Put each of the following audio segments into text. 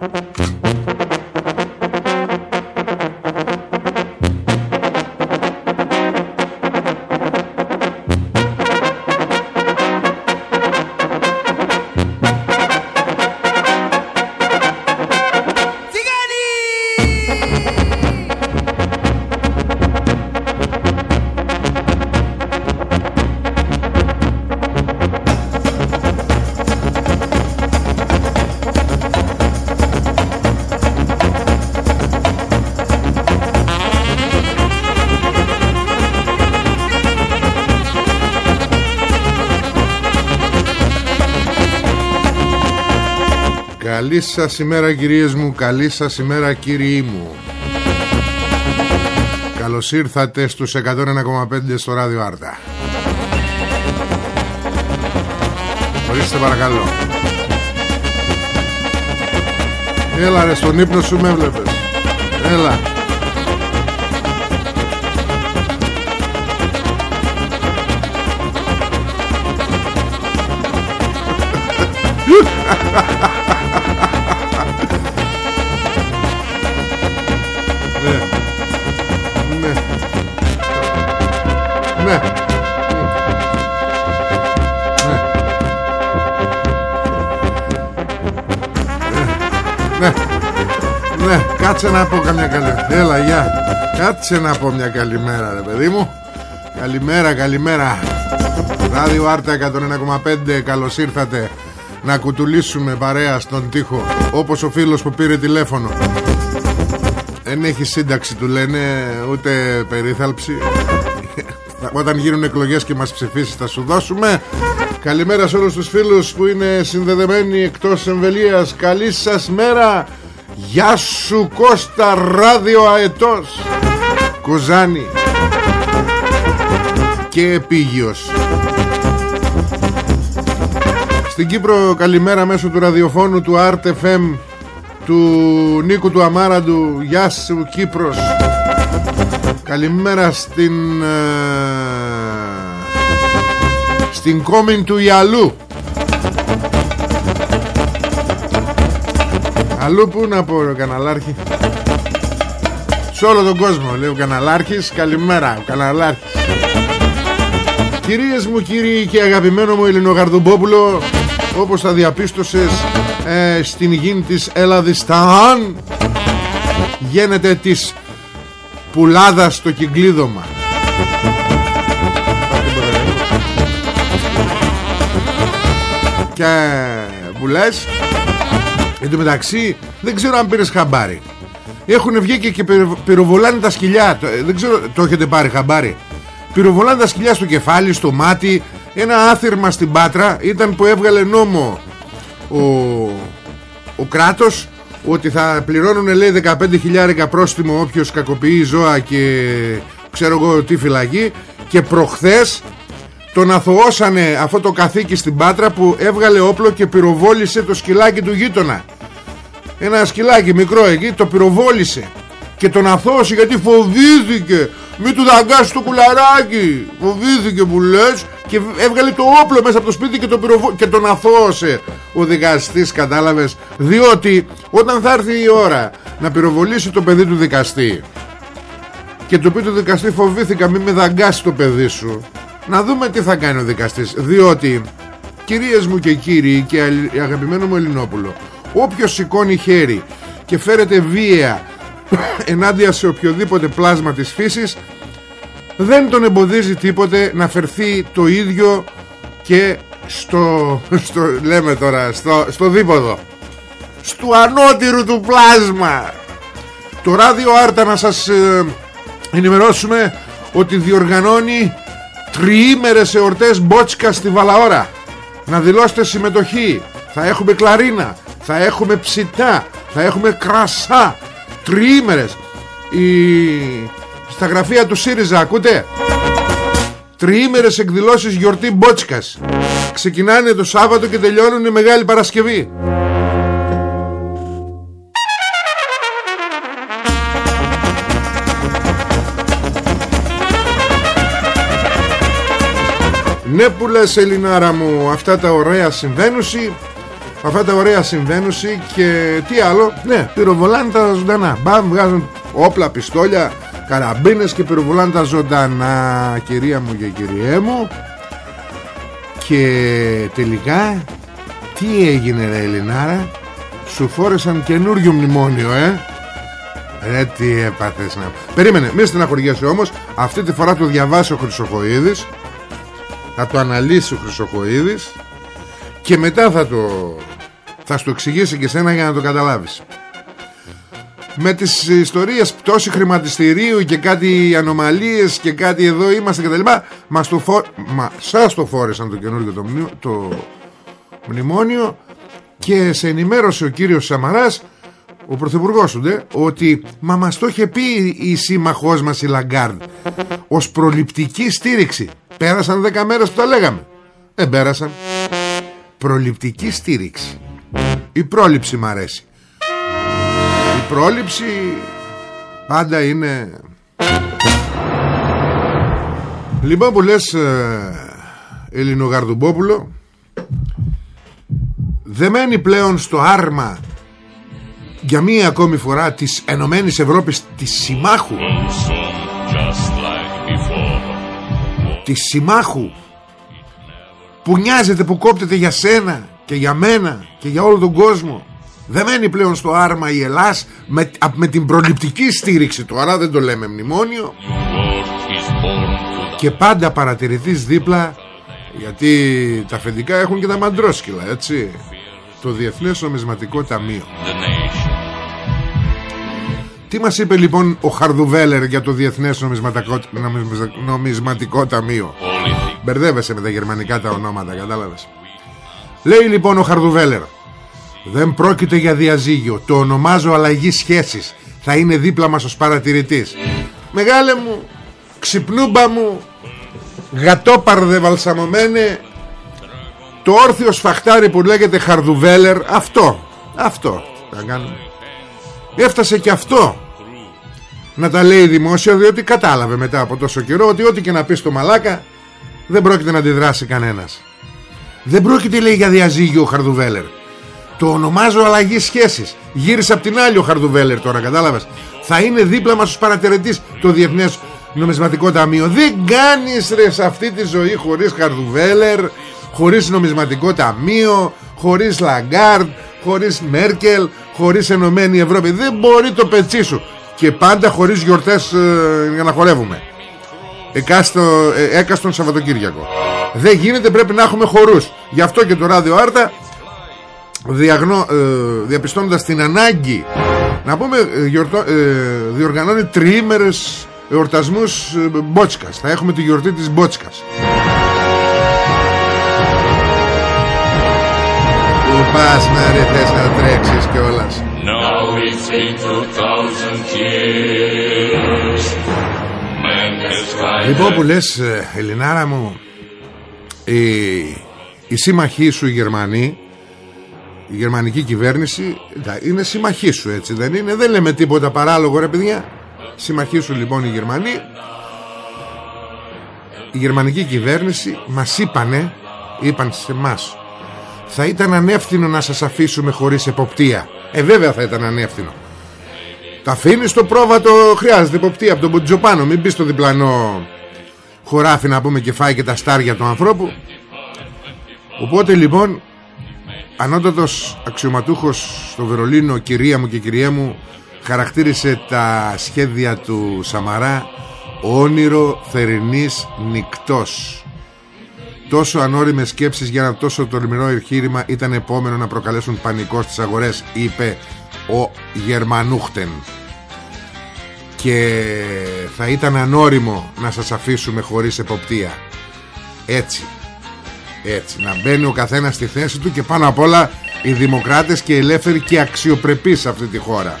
Thank you. Καλή σας ημέρα κυρίες μου. Καλή σας ημέρα κύριοι μου. Καλώς ήρθατε στους 101,5 στο ράδιο Άρτα. Ορίστε παρακαλώ. Έλα ρε στον ύπνο σου με βλέπεις. Έλα κάτσε να πω καμιά καλή. Έλα, γεια. Κάτσε να πω μια καλημέρα, ρε παιδί μου. Καλημέρα, καλημέρα. Ράδιο Άρτα 101,5. Καλώς ήρθατε να κουτουλήσουμε παρέα στον τοίχο. Όπως ο φίλος που πήρε τηλέφωνο. Δεν έχει σύνταξη, του λένε, ούτε περίθαλψη. Όταν γίνουν εκλογές και μας ψηφίσεις θα σου δώσουμε Καλημέρα σε όλους τους φίλους που είναι συνδεδεμένοι εκτός εμβελίας Καλή σας μέρα Γεια σου Κώστα Ράδιο Αετός. Κουζάνη Και Επίγειος. Στην Κύπρο καλημέρα μέσω του ραδιοφώνου του Art FM Του Νίκου του Αμάραντου. Γεια σου Κύπρος. Καλημέρα στην ε, Στην κόμιν του Ιαλού Αλλού που να πω ο καναλάρχη; Σε όλο τον κόσμο λέει ο καναλάρχης. Καλημέρα ο καναλάρχης. Κυρίες μου κύριοι και αγαπημένο μου Ελληνογαρδουμπόπουλο Όπως θα διαπίστωσες ε, Στην υγιεινή της Ελλαδιστάν Γίνεται της πουλάδας στο κυκλίδωμα. Και που λες εν τω μεταξύ δεν ξέρω αν πήρες χαμπάρι. Έχουν βγει και, και πυροβολάνε τα σκυλιά. Δεν ξέρω το έχετε πάρει χαμπάρι. Πυροβολάνε τα σκυλιά στο κεφάλι στο μάτι. Ένα άθυρμα στην Πάτρα ήταν που έβγαλε νόμο ο, ο κράτος ότι θα πληρώνουν λέει 15.000 πρόστιμο όποιος κακοποιεί ζώα και ξέρω εγώ τι φυλακή. Και προχθές τον αθωώσανε αυτό το καθήκη στην Πάτρα που έβγαλε όπλο και πυροβόλησε το σκυλάκι του γείτονα ένα σκυλάκι μικρό εκεί το πυροβόλησε και τον αθώωσε γιατί φοβήθηκε. Μη του δαγκάσεις το κουλαράκι. Φοβήθηκε που λες και έβγαλε το όπλο μέσα από το σπίτι και, το πυροβο... και τον αθώωσε. Ο δικαστής κατάλαβες; Διότι όταν θα έρθει η ώρα να πυροβολήσει το παιδί του δικαστή και του πει του δικαστή φοβήθηκα μη με δαγκάσεις το παιδί σου να δούμε τι θα κάνει ο δικαστής. Διότι κυρίες μου και κύριοι και αγαπημένο μου Ελληνόπουλο όποιος σηκώνει χέρι και φέρεται βία ενάντια σε οποιοδήποτε πλάσμα της φύσης δεν τον εμποδίζει τίποτε να φερθεί το ίδιο και στο, στο λέμε τώρα στο, στο δίποδο. Στο ανώτηρου του πλάσμα. Το ράδιο Άρτα να σας ε, ενημερώσουμε ότι διοργανώνει τριήμερες εορτές μπότσκα στη Βαλαώρα. Να δηλώσετε συμμετοχή. Θα έχουμε κλαρίνα θα έχουμε ψητά θα έχουμε κρασά τριήμερες η... στα γραφεία του ΣΥΡΙΖΑ ακούτε; Τριήμερες εκδηλώσεις γιορτή Μπότσκας ξεκινάνε το Σάββατο και τελειώνουν η Μεγάλη Παρασκευή. Ναι που λες Ελληνάρα μου Αυτά τα ωραία συμβαίνουσι Αυτά τα ωραία συμβαίνουσι Και τι άλλο Ναι πυροβολάνε τα ζωντανά. Μπαμ βγάζουν όπλα πιστόλια Καραμπίνες και πυροβολάνε τα ζωντανά. Κυρία μου και κυριέ μου Και τελικά Τι έγινε ρε Ελληνάρα; Σου φόρεσαν καινούριο μνημόνιο ε; Ρε τι έπαθες να... Περίμενε, μη στεναχωριέσαι όμως. Αυτή τη φορά το διαβάσει ο Χρυσοχοίδης. Θα το αναλύσει ο Χρυσοχοίδης. Και μετά θα το θα στο εξηγήσει και σένα για να το καταλάβεις. Με τις ιστορίες πτώση χρηματιστηρίου και κάτι ανομαλίες και κάτι εδώ είμαστε και τα λοιπά μας το φο... Μα, σας το φόρεσαν το καινούργιο το, το μνημόνιο και σε ενημέρωσε ο κύριος Σαμαράς ο πρωθυπουργός του ναι, ότι μα μας το είχε πει η σύμμαχός μας η Λαγκάρντ ως προληπτική στήριξη. Πέρασαν 10 μέρες που τα λέγαμε. Δεν πέρασαν. Προληπτική στήριξη Η πρόληψη μ' αρέσει. Η πρόληψη Πάντα είναι. Λοιπόν που λες ε, Ελληνογαρδουμπόπουλο Δεν μένει πλέον στο άρμα για μία ακόμη φορά της Ενωμένης Ευρώπης της Συμμάχου. Της συμμάχου που νοιάζεται που κόπτεται για σένα και για μένα και για όλο τον κόσμο. Δεν μένει πλέον στο άρμα η Ελλάς με, με την προληπτική στήριξη του. Άρα δεν το λέμε μνημόνιο. Και πάντα παρατηρηθείς δίπλα γιατί τα αφεντικά έχουν και τα μαντρόσκυλα έτσι. Το Διεθνές Νομισματικό Ταμείο. Τι μας είπε λοιπόν ο Χαρδουβέλερ για το Διεθνές Νομισματικό, νομισματικό Ταμείο; Μπερδεύεσαι με τα γερμανικά τα ονόματα κατάλαβες Λέει λοιπόν ο Χαρδουβέλερ Δεν πρόκειται για διαζύγιο. Το ονομάζω αλλαγή σχέσης. Θα είναι δίπλα μας ως παρατηρητής Μεγάλε μου Ξυπνούμπα μου Γατόπαρδε βαλσαμωμένε Το όρθιο σφαχτάρι που λέγεται Χαρδουβέλερ Αυτό Αυτό θα κάνουμε Έφτασε και αυτό. Να τα λέει δημόσια διότι κατάλαβε μετά από τόσο καιρό ότι ό,τι και να πει στο μαλάκα δεν πρόκειται να αντιδράσει κανένας. Δεν πρόκειται λέει για διαζύγιο ο Χαρδουβέλερ. Το ονομάζω αλλαγή σχέσης. Γύρισε από την άλλη ο Χαρδουβέλερ τώρα κατάλαβες. Θα είναι δίπλα μας ως παρατηρητής το Διεθνές Νομισματικό Ταμείο. Δεν κάνεις ρε σε αυτή τη ζωή χωρίς Χαρδουβέλερ, χωρίς Νομισματικό Ταμείο, χωρίς Λαγκάρντ, χωρίς Μέρκελ, χωρίς Ενωμένη Ευρώπη. Δεν μπορεί το πετσί σου. Και πάντα χωρίς γιορτές ε, για να χορεύουμε. Εκάστο, ε, έκαστον Σαββατοκύριακο. Δεν γίνεται πρέπει να έχουμε χορούς. Γι' αυτό και το ράδιο Άρτα διαγνω, ε, διαπιστώνοντας την ανάγκη να πούμε ε, γιορτώ, ε, διοργανώνει τριήμερες εορτασμούς ε, Μπότσκας. Θα έχουμε τη γιορτή της Μπότσκας. Πού πας να ρε θες να τρέξεις κιόλας Now it's been 2000 years Λοιπόν που λες ε, Ελληνάρα μου η, η σύμμαχή σου οι Γερμανοί η γερμανική κυβέρνηση είναι συμμαχή σου έτσι δεν είναι; Δεν λέμε τίποτα παράλογο ρε παιδιά. Συμμαχή σου λοιπόν οι Γερμανοί. Η γερμανική κυβέρνηση μας είπανε είπαν σε μας θα ήταν ανεύθυνο να σας αφήσουμε χωρίς εποπτεία ε βέβαια θα ήταν ανεύθυνο Τα αφήνεις το πρόβατο Χρειάζεται υποπτία από τον Μποτζοπάνο. Μην μπει στο διπλανό χωράφι Να πούμε και φάει και τα στάρια του ανθρώπου. Οπότε λοιπόν ανώτατος αξιωματούχος στο Βερολίνο κυρία μου και κυρία μου χαρακτήρισε τα σχέδια του Σαμαρά όνειρο θερινής νυκτός τόσο ανώριμες σκέψεις για ένα τόσο τολμηρό εγχείρημα ήταν επόμενο να προκαλέσουν πανικό στις αγορές είπε ο Γερμανούχτεν. Και θα ήταν ανώριμο να σας αφήσουμε χωρίς εποπτεία. Έτσι. Έτσι. Να μπαίνει ο καθένας στη θέση του και πάνω απ' όλα οι δημοκράτες και οι ελεύθεροι και αξιοπρεπείς σε αυτή τη χώρα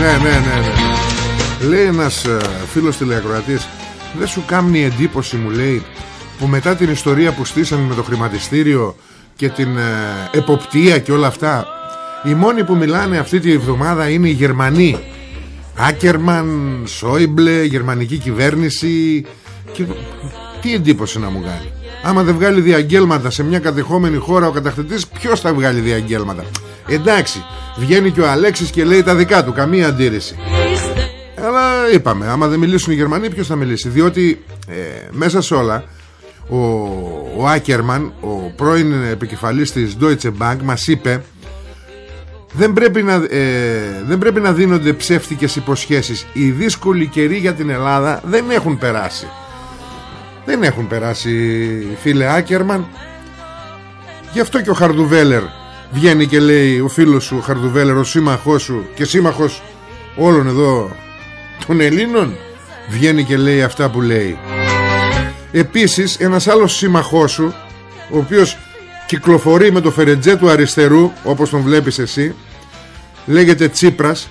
ναι, ναι, ναι, ναι. Λέει ένας ε, φίλος τηλεακροατής Δεν σου κάνει εντύπωση μου λέει Που μετά την ιστορία που στήσανε με το χρηματιστήριο Και την ε, εποπτεία και όλα αυτά Οι μόνοι που μιλάνε αυτή τη εβδομάδα είναι οι Γερμανοί Άκερμαν, Σόιμπλε, γερμανική κυβέρνηση και... Τι εντύπωση να μου κάνει Άμα δεν βγάλει διαγγέλματα σε μια κατεχόμενη χώρα ο κατακτητής Ποιος θα βγάλει διαγγέλματα; Εντάξει βγαίνει και ο Αλέξης και λέει τα δικά του Καμία αντίρρηση. Αλλά είπαμε άμα δεν μιλήσουν οι Γερμανοί ποιος θα μιλήσει; Διότι ε, μέσα σε όλα ο, ο Άκερμαν Ο πρώην επικεφαλής της Deutsche Bank Μας είπε δεν πρέπει, να, ε, δεν πρέπει να δίνονται ψεύτικες υποσχέσεις. Οι δύσκολοι καιροί για την Ελλάδα δεν έχουν περάσει δεν έχουν περάσει φίλε Άκερμαν. Γι' αυτό και ο Χαρδουβέλερ Βγαίνει και λέει ο φίλος σου ο Χαρδουβέλερ Ο σύμμαχός σου και σύμμαχος Όλων εδώ των Ελλήνων. Βγαίνει και λέει αυτά που λέει. Επίσης ένας άλλος σύμμαχός σου Ο οποίος κυκλοφορεί με το φερετζέ του αριστερού Όπως τον βλέπεις εσύ Λέγεται Τσίπρας.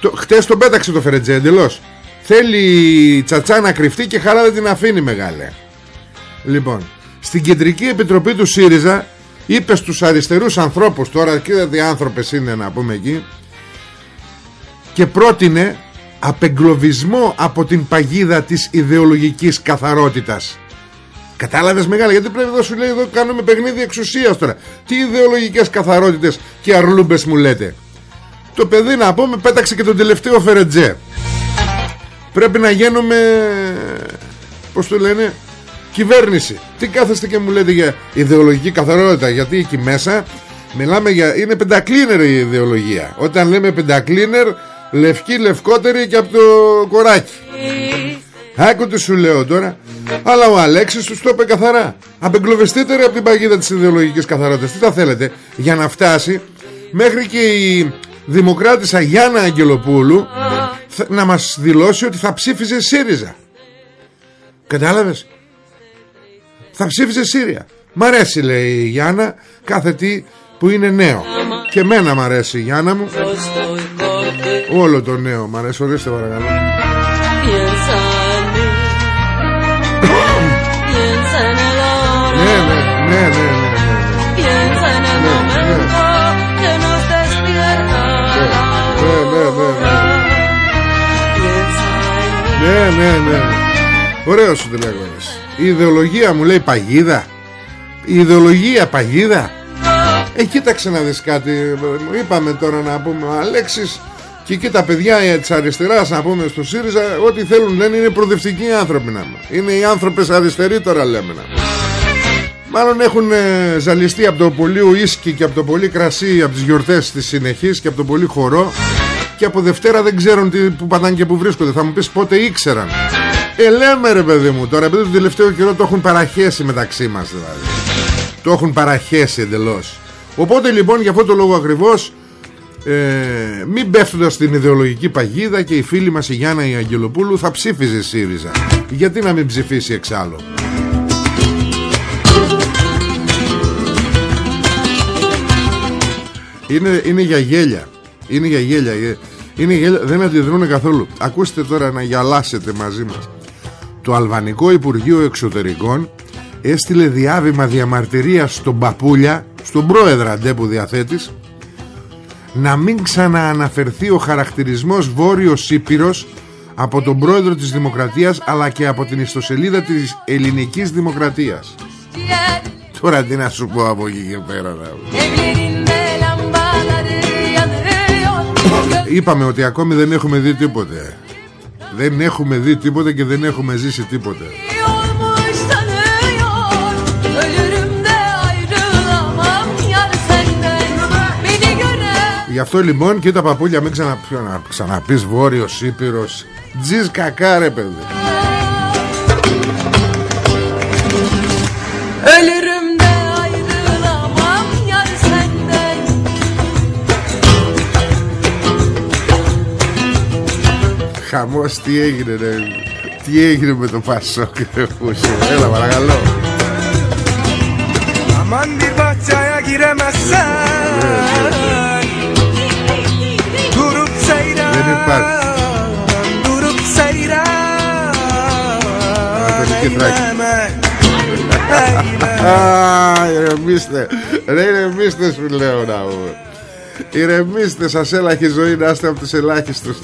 Το, Χτες τον πέταξε το φερετζέ εντελώς. Θέλει τσατσά να κρυφτεί και χαρά δεν την αφήνει μεγάλε. Λοιπόν Στην κεντρική επιτροπή του ΣΥΡΙΖΑ Είπε στους αριστερούς ανθρώπους Τώρα κοίτατε άνθρωπες είναι να πούμε εκεί Και πρότεινε Απεγκλωβισμό από την παγίδα της ιδεολογικής καθαρότητας. Κατάλαβες μεγάλα γιατί πρέπει να σου λέει εδώ κάνουμε παιχνίδι εξουσίας τώρα. Τι ιδεολογικές καθαρότητες και αρλούμπες μου λέτε Το παιδί να πούμε πέταξε και τον τελευταίο φερετζέ. Πρέπει να γίνουμε Πώς το λένε Κυβέρνηση. Τι κάθεστε και μου λέτε για ιδεολογική καθαρότητα Γιατί εκεί μέσα Μιλάμε για Είναι πεντακλίνερ η ιδεολογία. Όταν λέμε πεντακλίνερ Λευκή λευκότερη και από το κοράκι. Άκου τι σου λέω τώρα. Αλλά ο Αλέξης τους το είπε καθαρά. Απεγκλωβεστείτε από την παγίδα της ιδεολογικής καθαρότητας. Τι θα θέλετε για να φτάσει Μέχρι και η Δημοκράτησα Γιάννα Αγγελοπούλου να μας δηλώσει ότι θα ψήφιζε ΣΥΡΙΖΑ. Κατάλαβες; Θα ψήφιζε ΣΥΡΙΑ Μ' αρέσει λέει η Γιάννα Κάθε τι που είναι νέο. Και εμένα μ' αρέσει η Γιάννα μου. Όλο το νέο μ' αρέσει Ορίστε παρακαλώ. Ναι ναι ναι ναι Ναι, ναι, ναι. Ωραίο σου τη Η ιδεολογία μου λέει παγίδα. Η ιδεολογία παγίδα. Ε, κοίταξε να δεις κάτι. Είπαμε τώρα να πούμε ο Αλέξης και εκεί τα παιδιά της αριστεράς να πούμε στο ΣΥΡΙΖΑ ό,τι θέλουν λένε είναι προοδευτικοί άνθρωποι να Είναι οι άνθρωπες αριστεροί τώρα λέμε να Μάλλον έχουν ε, ζαλιστεί από το πολύ ουίσκι και από το πολύ κρασί από τις γιορτές της συνεχής και από το πολύ χορό και από Δευτέρα δεν ξέρουν τι, που πατάνε και που βρίσκονται. Θα μου πεις πότε ήξεραν. Ε, λέμε ρε παιδί μου τώρα, επειδή το τελευταίο καιρό το έχουν παραχέσει μεταξύ μας δηλαδή. Το έχουν παραχέσει εντελώς. Οπότε λοιπόν για αυτό το λόγο ακριβώς ε, μην πέφτοντας στην ιδεολογική παγίδα και η φίλη μας η Γιάννα η Αγγελοπούλου θα ψήφιζε ΣΥΡΙΖΑ. Γιατί να μην ψηφίσει εξάλλου; Είναι, είναι για γέλια είναι για γέλια, ε, είναι γέλια Δεν αντιδρούν καθόλου Ακούστε τώρα να γυαλάσετε μαζί μας Το Αλβανικό Υπουργείο Εξωτερικών Έστειλε διάβημα διαμαρτυρίας στον Παπούλια Στον πρόεδρα αντέ που διαθέτεις Να μην ξανααναφερθεί ο χαρακτηρισμός Βόρειος Ήπειρος από τον πρόεδρο της Δημοκρατίας αλλά και από την ιστοσελίδα της ελληνικής δημοκρατίας. Τώρα τι να σου πω από εκεί και πέρα Είπαμε ότι ακόμη δεν έχουμε δει τίποτε Δεν έχουμε δει τίποτε και δεν έχουμε ζήσει τίποτε Γι' αυτό λοιπόν και τα παππούλια μην ξανα, να ξαναπείς Βόρειος Ήπειρος. Τζις κακά ρε παιδί Χαμός τι έγινε ρε. Τι έγινε με το Πασόκ ρε Έλα παρακαλώ. Aman bir bahçeye giremezsen δεν υπάρχει. Durup Ηρεμήστε. Ρε ηρεμήστε σου λέω να πούμε Ηρεμήστε σας έλαχη ζωή να είστε από τους ελάχιστους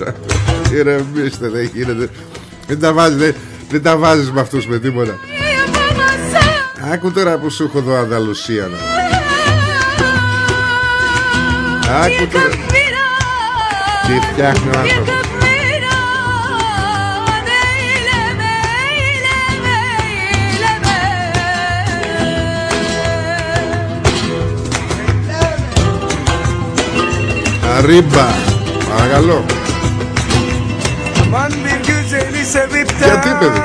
Ηρεμήστε δεν γίνεται. Δεν τα βάζεις δεν, δεν τα βάζεις με αυτούς με τίποτα. Άκου τώρα που σου έχω δω Ανταλουσία Άκου τώρα. Τι φτιάχνει ο άνθρωπος. Αρίμπα Παρακαλώ Γιατί παιδί;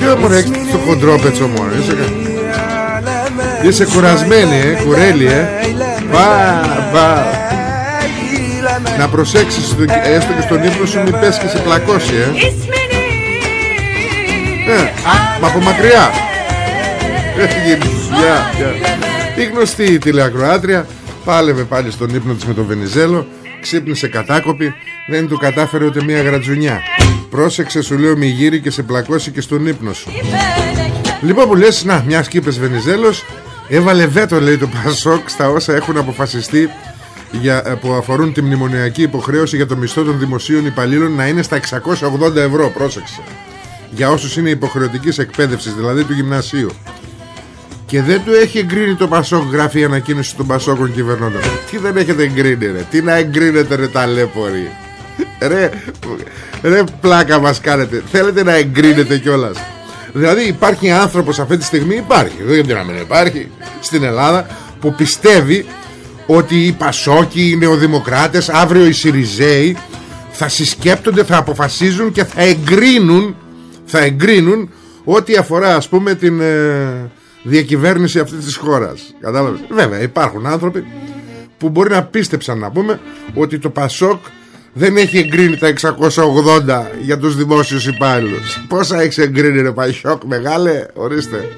Ποιο μου έχεις το χοντρόπετσο μόνο Είσαι, Είσαι κουρασμένη ε, κουρέλι ε. Πα, πα Να προσέξεις έστω και στον ύπνο σου μην πες και σε πλακώσει ε. Ε, μα από μακριά. Η γνωστή τηλεακροάτρια Πάλευε πάλι στον ύπνο της με τον Βενιζέλο Ξύπνησε κατάκοπη Δεν του κατάφερε ούτε μία γρατζουνιά. Πρόσεξε σου λέω μη γύρει και σε πλακώσει και στον ύπνο σου. Λοιπόν που λες να μιας σκήπες Βενιζέλος Έβαλε βέτο λέει το Πασόκ Στα όσα έχουν αποφασιστεί για, ε, Που αφορούν τη μνημονιακή υποχρέωση Για το μισθό των δημοσίων υπαλλήλων Να είναι στα 680 ευρώ. Πρόσεξε. Για όσους είναι υποχρεωτικής εκπαίδευσης Δηλαδή του γυμνασίου και δεν του έχει εγκρίνει το Πασόκ Γράφει η ανακοίνωση των Πασόκων κυβερνώντων Τι δεν έχετε εγκρίνει ρε; Τι να εγκρίνετε ρε ταλέποροι Ρε, ρε πλάκα μας κάνετε. Θέλετε να εγκρίνετε κιόλας. Δηλαδή υπάρχει άνθρωπος αυτή τη στιγμή Υπάρχει, δεν να μην υπάρχει. Στην Ελλάδα που πιστεύει Ότι οι Πασόκοι, οι Νεοδημοκράτες Αύριο οι Σιριζέοι Θα συσκέπτονται, θα αποφασίζουν Και θα εγκρίνουν Θα εγκρίνουν Ό,τι αφορά ας πούμε την ε, Διακυβέρνηση αυτής της χώρας. Κατάλαβες; Βέβαια υπάρχουν άνθρωποι που μπορεί να πίστεψαν να πούμε ότι το Πασόκ δεν έχει εγκρίνει τα 680 για τους δημόσιους υπάλληλους. Πόσα έχεις εγκρίνει ρε Παϊσόκ μεγάλε; Ορίστε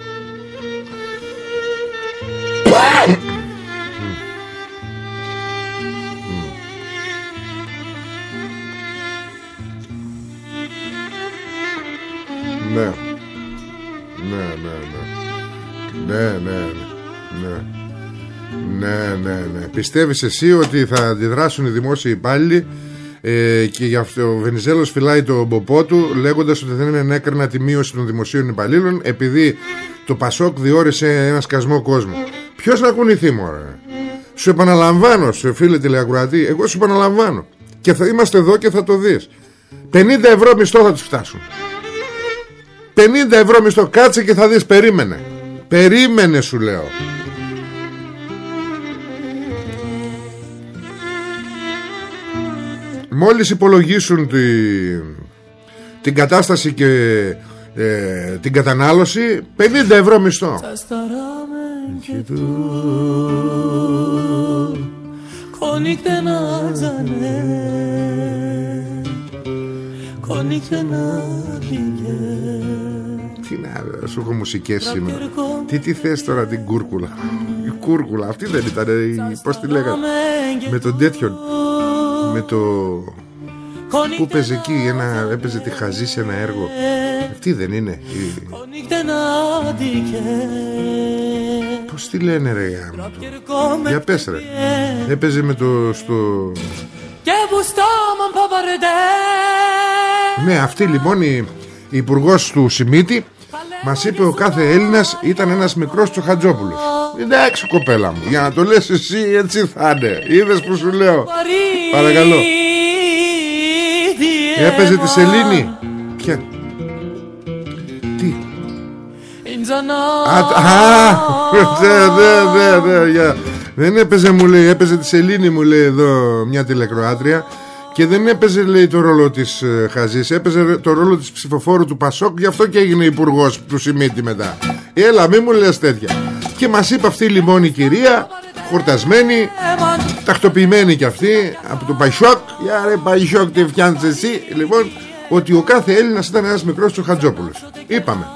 Πιστεύεις εσύ ότι θα αντιδράσουν οι δημόσιοι υπάλληλοι ε, και γι' αυτό ο Βενιζέλος φυλάει το μποπό του λέγοντας ότι δεν είναι έκρινα τη μείωση των δημοσίων υπαλλήλων επειδή το Πασόκ διόρισε ένα σκασμό κόσμο. Ποιος να κουνηθεί μωρέ; Σου επαναλαμβάνω, σε φίλε τηλεακροατή, εγώ σου επαναλαμβάνω. Και θα είμαστε εδώ και θα το δεις. 50 ευρώ μισθό θα τους φτάσουν. 50 ευρώ μισθό, κάτσε και θα δεις, περίμενε. Περίμενε σου λέω. Μόλις υπολογίσουν τη, την κατάσταση και ε, την κατανάλωση 50 ευρώ μισθό. Τι να σου έχω μουσικές σήμερα. Τι τι θες τώρα την κούρκουλα. Η κούρκουλα αυτή δεν ήταν Πώς τη λέγανε; Με τον τέτοιον με το... Πού παίζει εκεί ένα, έπαιζε τη χαζή σε ένα έργο. Αυτή δεν είναι η... Πώς τη λένε ρε γάμο Για πες ρε. Έπαιζε με το στο... Ναι αυτή λοιπόν η, η υπουργός του Σιμίτη Μας είπε ο κάθε Έλληνας ήταν ένας μικρός Τσοχατζόπουλος Εντάξει κοπέλα μου Για να το λες εσύ έτσι θα είναι. Είδες που σου λέω. Παρακαλώ. Έπαιζε τη Σελήνη. Ποια; Τι; Α, Δεν έπαιζε μου λέει Έπαιζε τη Σελήνη μου λέει εδώ Μια τηλεκροάτρια. Και δεν έπαιζε λέει το ρόλο της ε, Χαζής. Έπαιζε το ρόλο της ψηφοφόρου του Πασόκ. Γι' αυτό και έγινε υπουργός του Σιμίτη μετά. Έλα μη μου λες τέτοια Και μας είπε αυτή λοιπόν η κυρία Χορτασμένη Τακτοποιημένη κι αυτή Από το Παϊσόκ. Για ρε Παϊσόκ τι φτιάνεις εσύ; Λοιπόν ότι ο κάθε Έλληνας ήταν ένας μικρός του Χατζόπουλος. Είπαμε.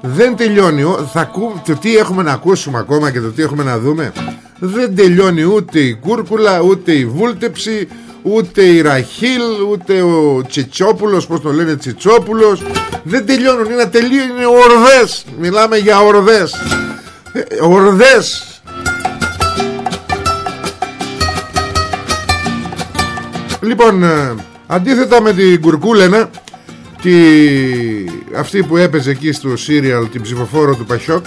Δεν τελειώνει θα το τι έχουμε να ακούσουμε ακόμα και το τι έχουμε να δούμε. Δεν τελειώνει ούτε η κούρκουλα ούτε η βούλτεψη ούτε η Ραχίλ ούτε ο Τσιτσόπουλος πως το λένε Τσιτσόπουλος. Δεν τελειώνουν είναι τελείω είναι ορδές. Μιλάμε για ορδές. ε, ορδές λοιπόν ε, αντίθετα με την Κουρκούλενα τη... αυτή που έπαιζε εκεί στο Σύριαλ την ψηφοφόρο του Πασιόκ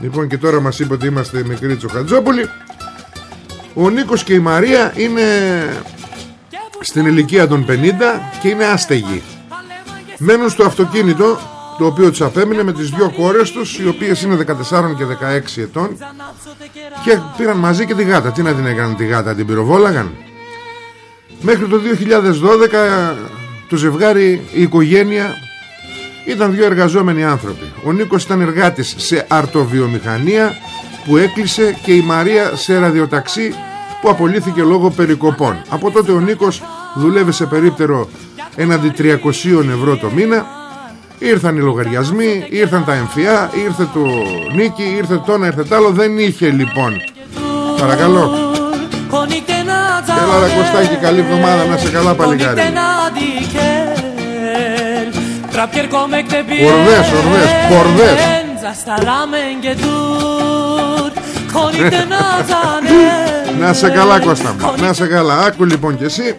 λοιπόν και τώρα μας είπε ότι είμαστε μικροί Τσοχατζόπουλοι ο Νίκος και η Μαρία είναι στην ηλικία των 50 και είναι άστεγοι. Μένουν στο αυτοκίνητο το οποίο τους απέμεινε με τις δυο κόρες τους οι οποίες είναι 14 και 16 ετών και πήραν μαζί και τη γάτα τι να την έκαναν τη γάτα την πυροβόλαγαν μέχρι το 2012 το ζευγάρι η οικογένεια ήταν δύο εργαζόμενοι άνθρωποι ο Νίκος ήταν εργάτης σε αρτοβιομηχανία που έκλεισε και η Μαρία σε ραδιοταξί που απολύθηκε λόγω περικοπών. Από τότε ο Νίκος δουλεύει σε περίπτερο έναντι 300 ευρώ το μήνα. Ήρθαν οι λογαριασμοί, ήρθαν τα εμφυά, ήρθε το Νίκη, ήρθε το ένα, ήρθε το άλλο. Δεν είχε λοιπόν. Παρακαλώ. Έλα ρε Κωστάκη, καλή εβδομάδα, να σε καλά παλικάρι. Ορδές, ορδές, πορδές. Να σε καλά Κώστα μου Να σε καλά Άκου λοιπόν και εσύ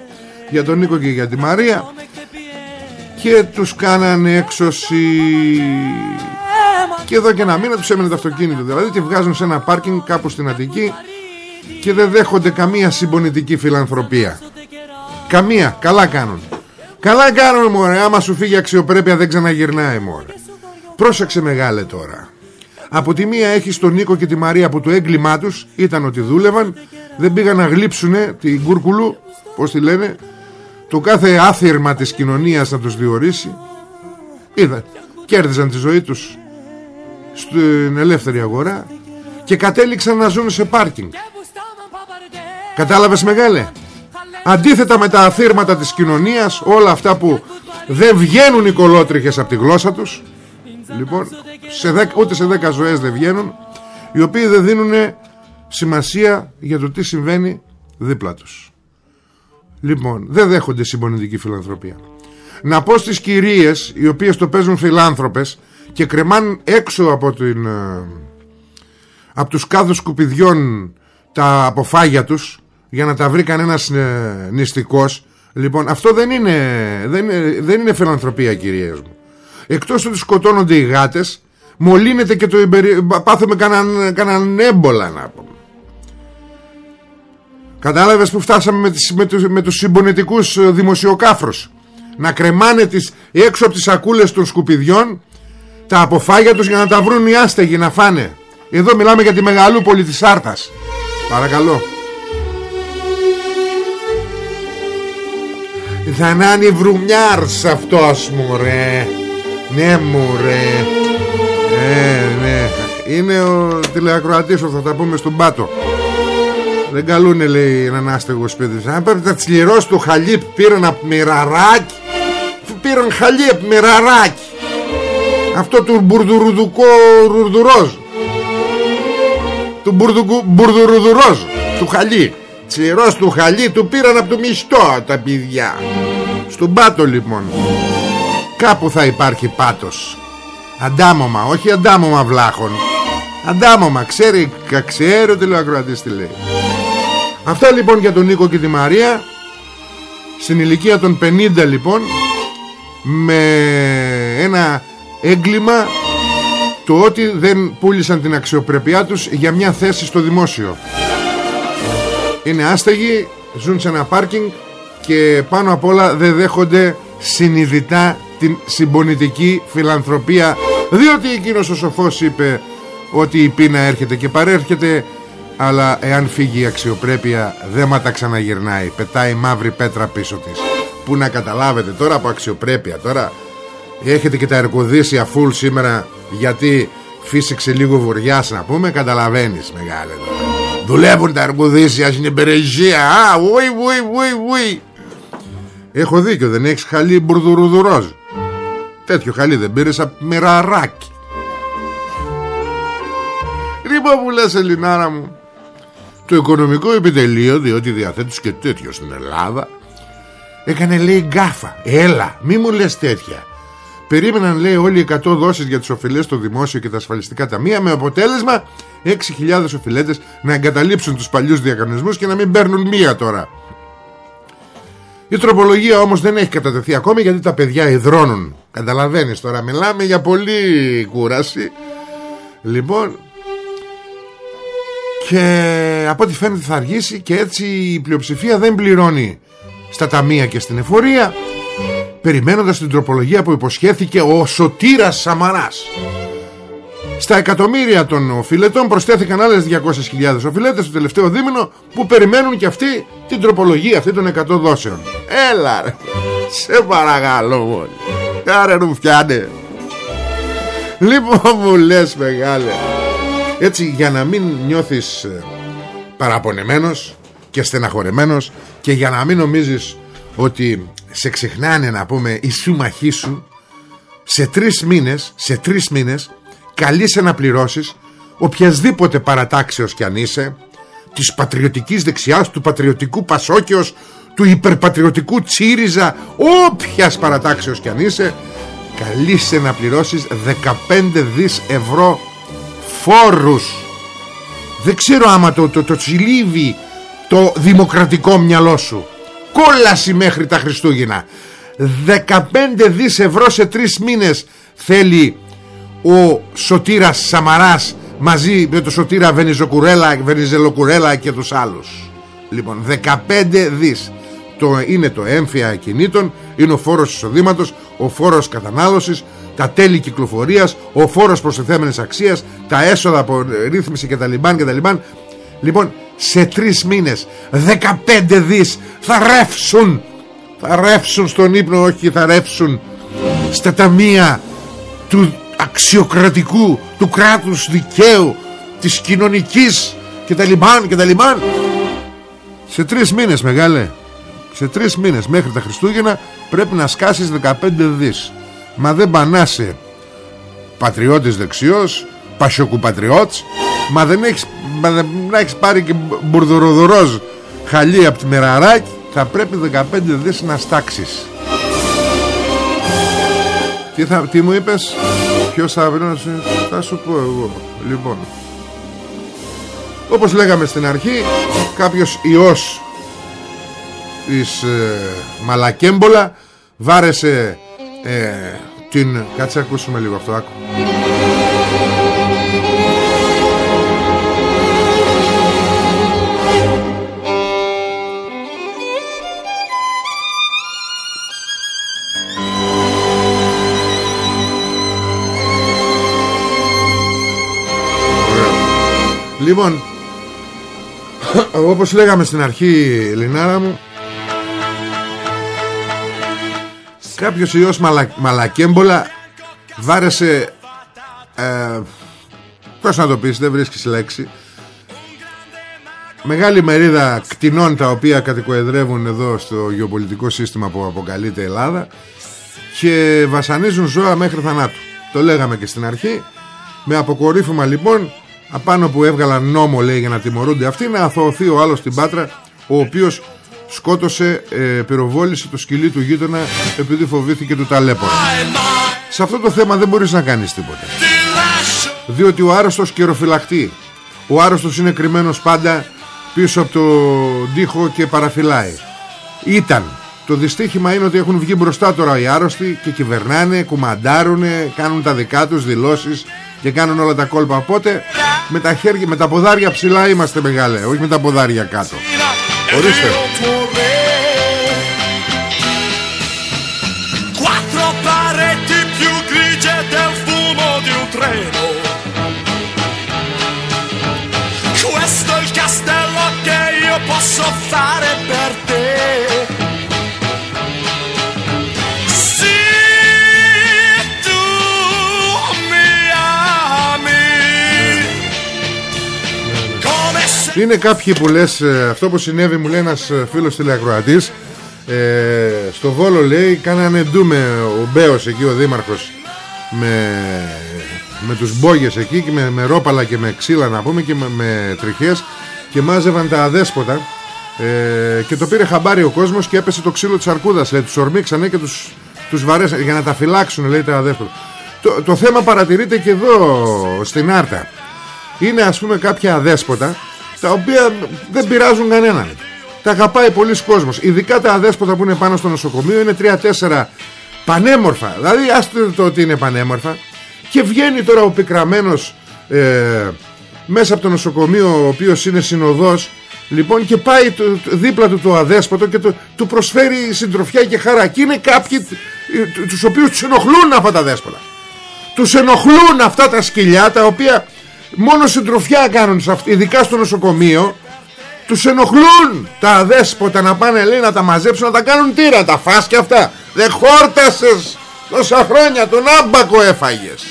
Για τον Νίκο και για τη Μαρία Και τους κάνανε έξωση. Και εδώ και ένα μήνα τους έμενε το αυτοκίνητο. Δηλαδή και βγάζουν σε ένα πάρκινγκ κάπου στην Αττική Και δεν δέχονται καμία συμπονητική φιλανθρωπία. Καμία. Καλά κάνουν. Καλά κάνουν μωρέ. Άμα σου φύγει αξιοπρέπεια δεν ξαναγυρνάει μωρέ. Πρόσεξε μεγάλε τώρα. Από τη μία έχεις τον Νίκο και τη Μαρία που το έγκλημά τους ήταν ότι δούλευαν, δεν πήγαν να γλύψουνε την κούρκουλου, πώς τη λένε, το κάθε άθυρμα της κοινωνίας να τους διορίσει. Είδα, κέρδιζαν τη ζωή τους στην ελεύθερη αγορά και κατέληξαν να ζουν σε πάρκινγκ. Κατάλαβες μεγάλε; Αντίθετα με τα αθήρματα της κοινωνίας, όλα αυτά που δεν βγαίνουν οι κολότριχες από τη γλώσσα τους, Λοιπόν σε δέκα, Ούτε σε 10 ζωές δεν βγαίνουν Οι οποίοι δεν δίνουν σημασία Για το τι συμβαίνει δίπλα τους Λοιπόν δεν δέχονται συμπονητική φιλανθρωπία. Να πω στις κυρίες Οι οποίες το παίζουν φιλάνθρωπες Και κρεμάν έξω από την ε, Από τους κάδους σκουπιδιών Τα αποφάγια τους Για να τα βρει κανένας ε, νηστικός. Λοιπόν αυτό δεν είναι Δεν είναι, δεν είναι φιλανθρωπία κυρίες μου. Εκτός ότι σκοτώνονται οι γάτες Μολύνεται και το Πάθουμε κανέναν, κανέναν έμπολα να πούμε Κατάλαβες που φτάσαμε με, τις, με, τους, με τους συμπονετικούς ε, δημοσιοκάφρους; Να κρεμάνε τις, έξω από τις σακούλες των σκουπιδιών Τα αποφάγια τους για να τα βρουν οι άστεγοι να φάνε. Εδώ μιλάμε για τη μεγαλούπολη της Άρτας Παρακαλώ. Θα να είναι βρουμιάρς αυτός μου ρε ναι μωρέ. Ε ναι. Είναι ο τηλεακροατής Θα τα πούμε στον πάτο Δεν καλούνε λέει έναν άστεγο σπίτι. Αν πρέπει να τσληρώσει το χαλί Πήραν από μοιραράκι Πήραν χαλί από μοιραράκι Αυτό του μπουρδουρουδουκό ρουρδουρόζ Του μπουρδουρουδουρόζ Του χαλί. Τσληρός του χαλί του πήραν από το μισθό τα παιδιά. Στον πάτο λοιπόν. Κάπου θα υπάρχει πάτος. Αντάμωμα, όχι αντάμωμα βλάχων. Αντάμωμα, ξέρει, ξέρει ο τηλεακροατής τι λέει Αυτά λοιπόν για τον Νίκο και τη Μαρία Στην ηλικία των 50 λοιπόν με ένα έγκλημα το ότι δεν πούλησαν την αξιοπρέπειά τους για μια θέση στο δημόσιο. Είναι άστεγοι, ζουν σε ένα πάρκινγκ και πάνω απ' όλα δεν δέχονται συνειδητά την συμπονητική φιλανθρωπία διότι εκείνος ο σοφός είπε ότι η πείνα έρχεται και παρέρχεται αλλά εάν φύγει η αξιοπρέπεια δεν μα τα ξαναγυρνάει. Πετάει μαύρη πέτρα πίσω της. Που να καταλάβετε τώρα από αξιοπρέπεια τώρα; Έχετε και τα ερκοδίσια φουλ σήμερα γιατί φύσηξε λίγο βουριάς να πούμε καταλαβαίνεις μεγάλε δουλεύουν τα ερκοδίσια στην υπηρεσία α ουι ουι ουι ουι έχω δίκιο δεν έχεις χαλί μπουρδουρουδουρόζ τέτοιο χαλί δεν πήρες από μοιραράκι Λοιπόν που λες Ελληνάρα μου Το οικονομικό επιτελείο Διότι διαθέτεις και τέτοιο στην Ελλάδα Έκανε λέει γκάφα Έλα μη μου λες τέτοια Περίμεναν λέει όλοι οι 100 δόσεις για τις οφειλές στο δημόσιο και τα ασφαλιστικά ταμεία με αποτέλεσμα 6.000 οφειλέτες να εγκαταλείψουν τους παλιούς διακανονισμούς και να μην παίρνουν μία τώρα. Η τροπολογία όμως δεν έχει κατατεθεί ακόμη γιατί τα παιδιά υδρώνουν. Καταλαβαίνεις τώρα μιλάμε για πολύ κούραση. Λοιπόν και από ό,τι φαίνεται θα αργήσει και έτσι η πλειοψηφία δεν πληρώνει στα ταμεία και στην εφορία περιμένοντας την τροπολογία που υποσχέθηκε ο Σωτήρας Σαμαράς. Στα εκατομμύρια των οφειλετών προσθέθηκαν άλλες 200.000 οφειλέτες στο τελευταίο δίμηνο που περιμένουν και αυτοί την τροπολογία αυτή των 100 δόσεων. Έλα ρε, σε παρακαλώ μόλι. Κάρε ρουφιάνε. Λοιπόν μου λες μεγάλε. Έτσι για να μην νιώθεις ε, παραπονεμένος και στεναχωρεμένος και για να μην νομίζεις ότι σε ξεχνάνε να πούμε οι σύμμαχοί σου σε τρεις μήνες, σε τρεις μήνες καλείσαι να πληρώσεις οποιασδήποτε παρατάξεως κι αν είσαι της πατριωτικής δεξιάς, του πατριωτικού Πασόκιος, του υπερπατριωτικού Τσίριζα, όποιας παρατάξεως κι αν είσαι καλείσαι να πληρώσεις 15 δις ευρώ φόρους. Δεν ξέρω άμα το, το, το τσιλίβει το δημοκρατικό μυαλό σου. Κόλαση μέχρι τα Χριστούγεννα. 15 δις ευρώ σε τρεις μήνες θέλει ο Σωτήρας Σαμαράς μαζί με το Σωτήρα Βενιζοκουρέλα, Βενιζελοκουρέλα και τους άλλους. Λοιπόν 15 δις. Το, είναι το έμφυα κινήτων είναι ο φόρος εισοδήματος ο φόρος κατανάλωσης τα τέλη κυκλοφορίας ο φόρος προσεθέμενης αξίας τα έσοδα από ρύθμιση κτλ λοιπόν σε τρεις μήνες 15 δις θα ρεύσουν. Θα ρεύσουν στον ύπνο όχι θα ρεύσουν στα ταμεία του αξιοκρατικού του κράτους δικαίου της κοινωνικής και τα λιμάν και τα λιμάν σε τρεις μήνες μεγάλε. Σε τρεις μήνες μέχρι τα Χριστούγεννα πρέπει να σκάσεις 15 δις μα δεν πανάσαι πατριώτης δεξιός πασιοκουπατριώτης. Μα δεν έχεις, μα δεν έχεις πάρει και μπουρδουροδουρόζ χαλί από τη μεραράκι Θα πρέπει 15 δις να στάξεις. Τι, θα, τι μου είπες; Ποιος θα βρει Θα σου πω εγώ. Λοιπόν. Όπως λέγαμε στην αρχή Κάποιος ιός Της ε, Μαλακέμπολα Βάρεσε ε, Την Κάτσε ακούσουμε λίγο αυτό άκου. Λοιπόν Όπως λέγαμε στην αρχή Λινάρα μου Κάποιος ιός μαλα, μαλακέμπολα Βάρεσε ε, Πώς να το πεις Δεν βρίσκεις λέξη Μεγάλη μερίδα κτηνών τα οποία κατοικοεδρεύουν εδώ στο γεωπολιτικό σύστημα που αποκαλείται Ελλάδα και βασανίζουν ζώα μέχρι θανάτου. Το λέγαμε και στην αρχή. Με αποκορύφωμα λοιπόν απάνω που έβγαλαν νόμο λέει για να τιμωρούνται αυτοί να αθωωθεί ο άλλος στην Πάτρα ο οποίος σκότωσε, ε, πυροβόλησε το σκυλί του γείτονα επειδή φοβήθηκε του ταλέπορα σε αυτό το θέμα δεν μπορείς να κάνεις τίποτα. Διότι ο άρρωστος καιροφυλακτεί. Ο άρρωστος είναι κρυμμένος πάντα πίσω από το τοίχο και παραφυλάει. Ήταν. Το δυστύχημα είναι ότι έχουν βγει μπροστά τώρα οι άρρωστοι και κυβερνάνε, κουμαντάρουνε, κάνουν τα δικά τους δηλώσεις και κάνουν όλα τα κόλπα. Οπότε με τα, χέρια, με τα ποδάρια ψηλά είμαστε μεγάλε, όχι με τα ποδάρια κάτω. Orífer. Quattro pareti più grigie del fumo di un treno. Questo è il castello che io posso fare Είναι κάποιοι που λες ε, Αυτό που συνέβη μου λέει ένας ε, φίλος τηλεακροατής ε, Στο Βόλο λέει Κάνανε ντου με ο Μπέος εκεί ο Δήμαρχος Με, με τους μπόγες εκεί και με, με ρόπαλα και με ξύλα να πούμε Και με, με τριχές Και μάζευαν τα αδέσποτα ε, Και το πήρε χαμπάρι ο κόσμος Και έπεσε το ξύλο της αρκούδας λέει, Τους ορμήξανε και τους, τους βαρέσανε Για να τα φυλάξουν λέει τα αδέσποτα το, το θέμα παρατηρείται και εδώ στην Άρτα. Είναι ας πούμε κάποια αδέσποτα τα οποία δεν πειράζουν κανέναν. Τα αγαπάει πολλοί κόσμος. Ειδικά τα αδέσποτα που είναι πάνω στο νοσοκομείο είναι 3-4 πανέμορφα. Δηλαδή άστε το ότι είναι πανέμορφα. Και βγαίνει τώρα ο πικραμένος ε, μέσα από το νοσοκομείο ο οποίος είναι συνοδός λοιπόν και πάει το, το, δίπλα του το αδέσποτο και το, του προσφέρει συντροφιά και χαρά. Και είναι κάποιοι ε, τους οποίους τους ενοχλούν αυτά τα δέσποτα. Τους ενοχλούν αυτά τα σκυλιά τα οποία μόνο συντροφιά κάνουν σε αυτή, ειδικά στο νοσοκομείο. Τους ενοχλούν τα αδέσποτα να πάνε λέει να τα μαζέψουν να τα κάνουν τύρα τα φας και αυτά. Δεν χόρτασες τόσα χρόνια τον άμπακο έφαγες.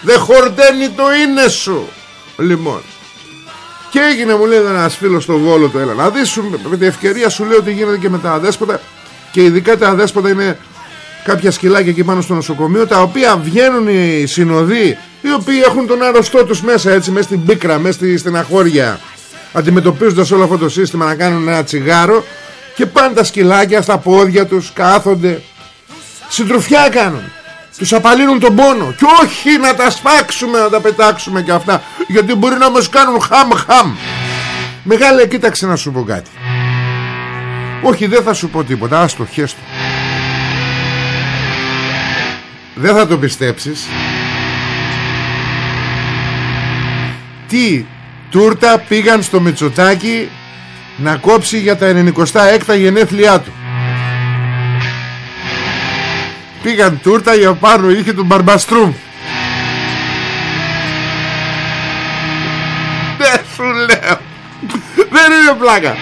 Δεν χορταίνει το είναι σου λοιπόν και έγινε μου λέει ένας φίλος στο Βόλο το έλα να δεις με την ευκαιρία σου λέω ότι γίνεται και με τα αδέσποτα και ειδικά τα αδέσποτα είναι κάποια σκυλάκια εκεί πάνω στο νοσοκομείο τα οποία βγαίνουν οι συνοδοί οι οποίοι έχουν τον άρρωστό τους μέσα έτσι μέσα στην πίκρα, μέσα στη στεναχώρια αντιμετωπίζοντας όλο αυτό το σύστημα να κάνουν ένα τσιγάρο και πάνε τα σκυλάκια στα πόδια τους κάθονται. Συντροφιά κάνουν. Τους απαλύνουν τον πόνο. Και όχι να τα σπάξουμε να τα πετάξουμε και αυτά γιατί μπορεί να μας κάνουν χαμ χαμ Μεγάλε κοίταξε να σου πω κάτι. Όχι δεν θα σου πω τίποτα. Άστο χέστο. Δεν θα το πιστέψεις Τι τούρτα πήγαν στο Μητσοτάκι Να κόψει για τα 96 γενέθλιά του. Πήγαν τούρτα για πάνω είχε τον Μπαρμπαστρούμ. Δεν σου λέω. Δεν είναι πλάκα.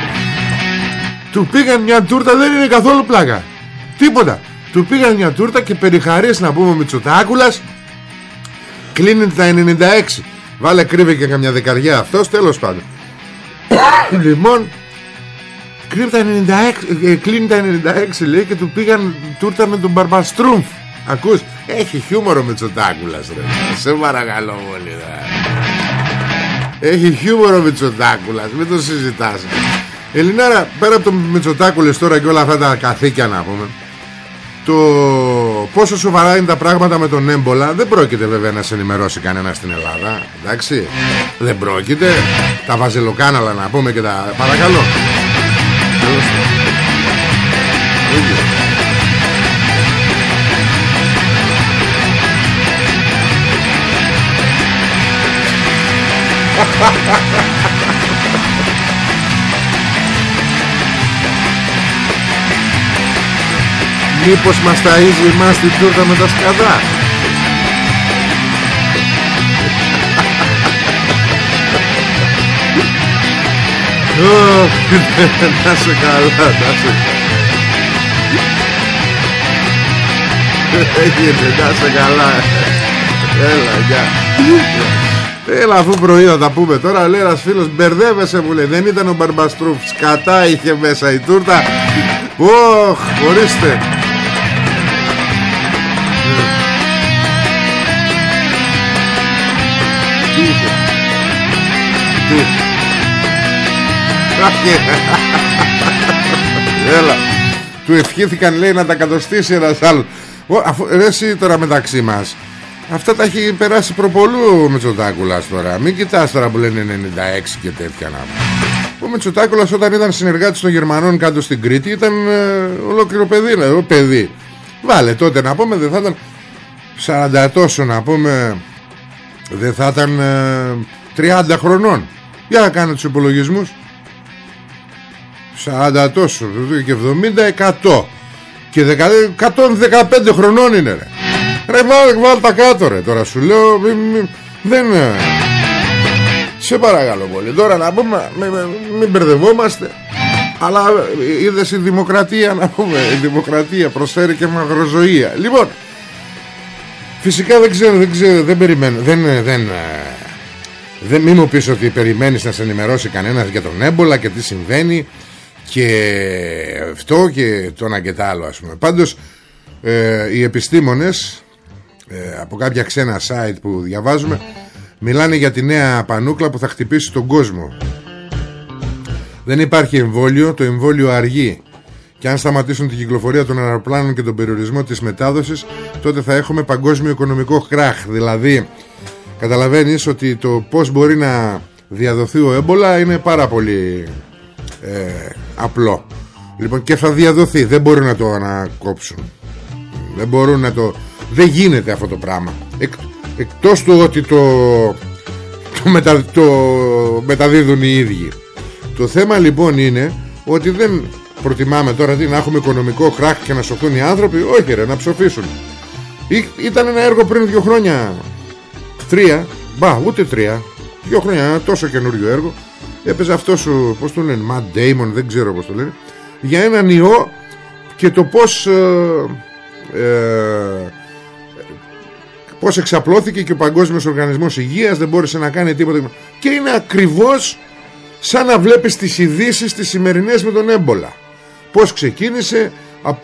Του πήγαν μια τούρτα δεν είναι καθόλου πλάκα. Τίποτα. Του πήγαν μια τούρτα και περιχαρίες να πούμε Μητσοτάκουλας. Κλείνει τα 96 Βάλε κρύβει και καμιά δεκαριά. Αυτός τέλος πάντων. Λοιπόν Κρύβει τα 96 ε, Κλείνει τα 96 λέει και του πήγαν τούρτα με τον Μπαρμπαστρούμφ Ακούς Έχει χιούμορο Μητσοτάκουλας ρε. Σε παρακαλώ πολύ Έχει χιούμορο Μητσοτάκουλας Μην το συζητάς. Ελληνάρα πέρα από το Μητσοτάκουλες τώρα και όλα αυτά τα καθήκια να πούμε το πόσο σοβαρά είναι τα πράγματα με τον έμπολα δεν πρόκειται βέβαια να σε ενημερώσει κανένα στην Ελλάδα εντάξει. Δεν πρόκειται. Τα βαζελοκάναλα να πούμε και τα παρακαλώ Μήπως μας ταΐζει εμάς την τούρτα με τα σκαδά; Να σε καλά Να σε Έγινε να σε καλά. Έλα γεια. Έλα αφού πρωί θα τα πούμε τώρα Λέει ένας φίλος μπερδεύεσαι μου λέει. Δεν ήταν ο Μπαρμπαστρούφ Σκατά είχε μέσα η τούρτα. Ωχ ορίστε Έλα. Του ευχήθηκαν λέει να τα κατοστήσει ένας άλλος. Αφού, εσύ τώρα μεταξύ μας. Αυτά τα έχει περάσει προπολού με Μητσοτάκουλας τώρα. Μην κοιτάς τώρα που λένε 96 και τέτοια να Ο Μητσοτάκουλας όταν ήταν συνεργάτης των Γερμανών κάτω στην Κρήτη ήταν ε, ολόκληρο παιδί, δηλαδή, παιδί. Βάλε τότε να πούμε δεν θα ήταν 40 τόσο να πούμε δεν θα ήταν ε, 30 χρονών. Για να κάνω τους υπολογισμούς. 40 τόσο και 70 100 και 115 χρονών είναι ρε. Ρε βάλ, βάλ τα κάτω ρε. Τώρα σου λέω δεν ε, σε παρακαλώ πολύ. Τώρα να πούμε μην, μην μπερδευόμαστε. Αλλά ε, είδες η δημοκρατία να πούμε. Η δημοκρατία προσφέρει και μαγροζωία λοιπόν φυσικά δεν ξέρω δεν ξέρω δεν περιμένω. Δεν, ε, δεν, δεν μην μου πεις ότι περιμένεις να σε ενημερώσει κανένας για τον έμπολα και τι συμβαίνει και αυτό και το ένα και το άλλο ας πούμε. Πάντως ε, οι επιστήμονες ε, από κάποια ξένα site που διαβάζουμε μιλάνε για τη νέα πανούκλα που θα χτυπήσει τον κόσμο. Δεν υπάρχει εμβόλιο το εμβόλιο αργεί. Και αν σταματήσουν την κυκλοφορία των αεροπλάνων και τον περιορισμό της μετάδοσης τότε θα έχουμε παγκόσμιο οικονομικό κράχ. Δηλαδή καταλαβαίνεις ότι το πως μπορεί να διαδοθεί ο έμπολα είναι πάρα πολύ ε, απλό. Λοιπόν και θα διαδοθεί. Δεν μπορούν να το ανακόψουν. Δεν μπορούν να το δεν γίνεται αυτό το πράγμα. Εκ, εκτός του ότι το το, μετα, το μεταδίδουν οι ίδιοι. Το θέμα λοιπόν είναι ότι δεν προτιμάμε τώρα τι, να έχουμε οικονομικό χράχ και να σωθούν οι άνθρωποι. Όχι ρε να ψοφήσουν. Ή, ήταν ένα έργο πριν δύο χρόνια τρία μπα ούτε τρία. Δύο χρόνια ένα τόσο καινούριο έργο. Έπαιζε αυτό ο πως το λένε Matt Damon δεν ξέρω πως το λένε. Για έναν ιό και το πως ε, ε, πως εξαπλώθηκε και ο Παγκόσμιος Οργανισμός Υγείας δεν μπόρεσε να κάνει τίποτα. Και είναι ακριβώς σαν να βλέπεις τις ειδήσεις τις σημερινές με τον έμπολα. Πως ξεκίνησε